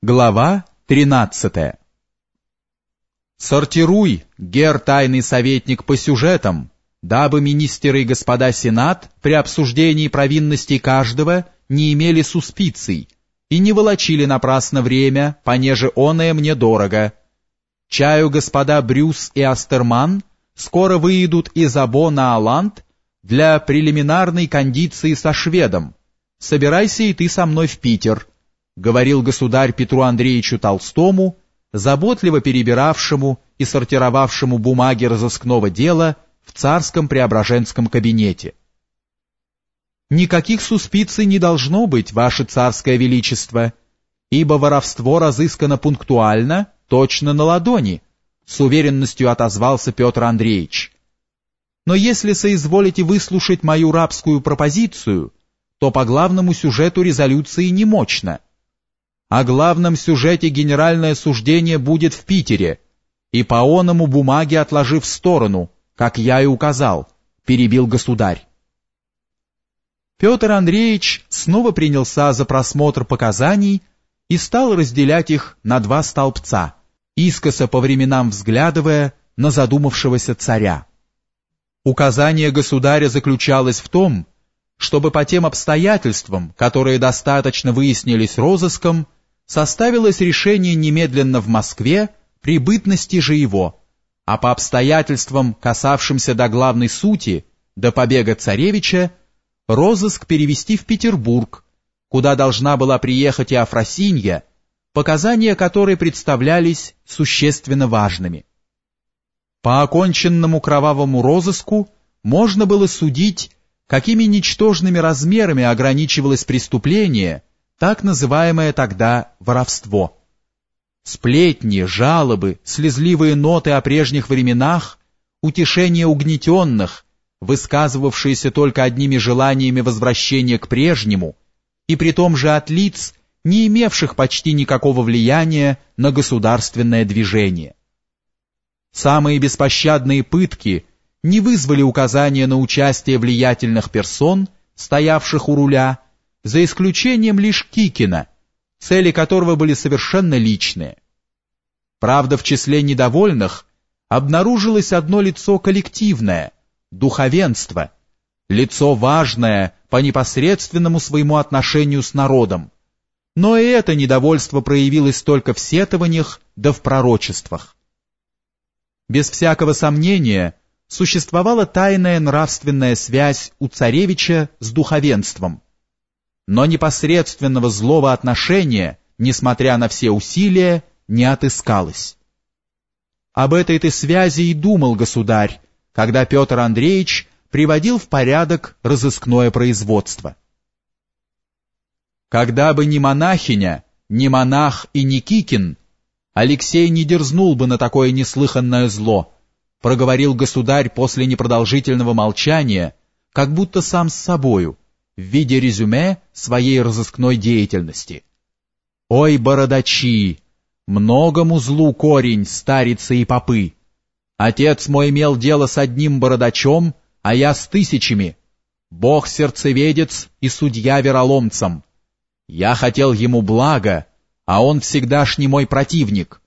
Глава 13 Сортируй, гер тайный советник по сюжетам, дабы министеры и господа Сенат при обсуждении провинностей каждого не имели суспиций и не волочили напрасно время, понеже оное мне дорого. Чаю господа Брюс и Астерман скоро выйдут из Або на Аланд для прелиминарной кондиции со шведом. Собирайся и ты со мной в Питер говорил государь Петру Андреевичу Толстому, заботливо перебиравшему и сортировавшему бумаги разыскного дела в царском преображенском кабинете. «Никаких суспиций не должно быть, ваше царское величество, ибо воровство разыскано пунктуально, точно на ладони», с уверенностью отозвался Петр Андреевич. «Но если соизволите выслушать мою рабскую пропозицию, то по главному сюжету резолюции не мощно» О главном сюжете генеральное суждение будет в Питере, и по оному бумаги отложив в сторону, как я и указал, перебил государь. Петр Андреевич снова принялся за просмотр показаний и стал разделять их на два столбца, искоса по временам взглядывая на задумавшегося царя. Указание государя заключалось в том, чтобы по тем обстоятельствам, которые достаточно выяснились розыском, составилось решение немедленно в Москве при бытности же его, а по обстоятельствам, касавшимся до главной сути, до побега царевича, розыск перевести в Петербург, куда должна была приехать и Афросинья, показания которой представлялись существенно важными. По оконченному кровавому розыску можно было судить, какими ничтожными размерами ограничивалось преступление – так называемое тогда воровство. Сплетни, жалобы, слезливые ноты о прежних временах, утешение угнетенных, высказывавшиеся только одними желаниями возвращения к прежнему, и при том же от лиц, не имевших почти никакого влияния на государственное движение. Самые беспощадные пытки не вызвали указания на участие влиятельных персон, стоявших у руля, за исключением лишь Кикина, цели которого были совершенно личные. Правда, в числе недовольных обнаружилось одно лицо коллективное – духовенство, лицо важное по непосредственному своему отношению с народом. Но и это недовольство проявилось только в сетованиях да в пророчествах. Без всякого сомнения, существовала тайная нравственная связь у царевича с духовенством – но непосредственного злого отношения, несмотря на все усилия, не отыскалось. Об этой-то связи и думал государь, когда Петр Андреевич приводил в порядок разыскное производство. Когда бы ни монахиня, ни монах и ни Кикин, Алексей не дерзнул бы на такое неслыханное зло, проговорил государь после непродолжительного молчания, как будто сам с собою, в виде резюме своей разыскной деятельности. «Ой, бородачи! Многому злу корень, старицы и попы! Отец мой имел дело с одним бородачом, а я с тысячами. Бог сердцеведец и судья вероломцам. Я хотел ему блага, а он всегдашний мой противник.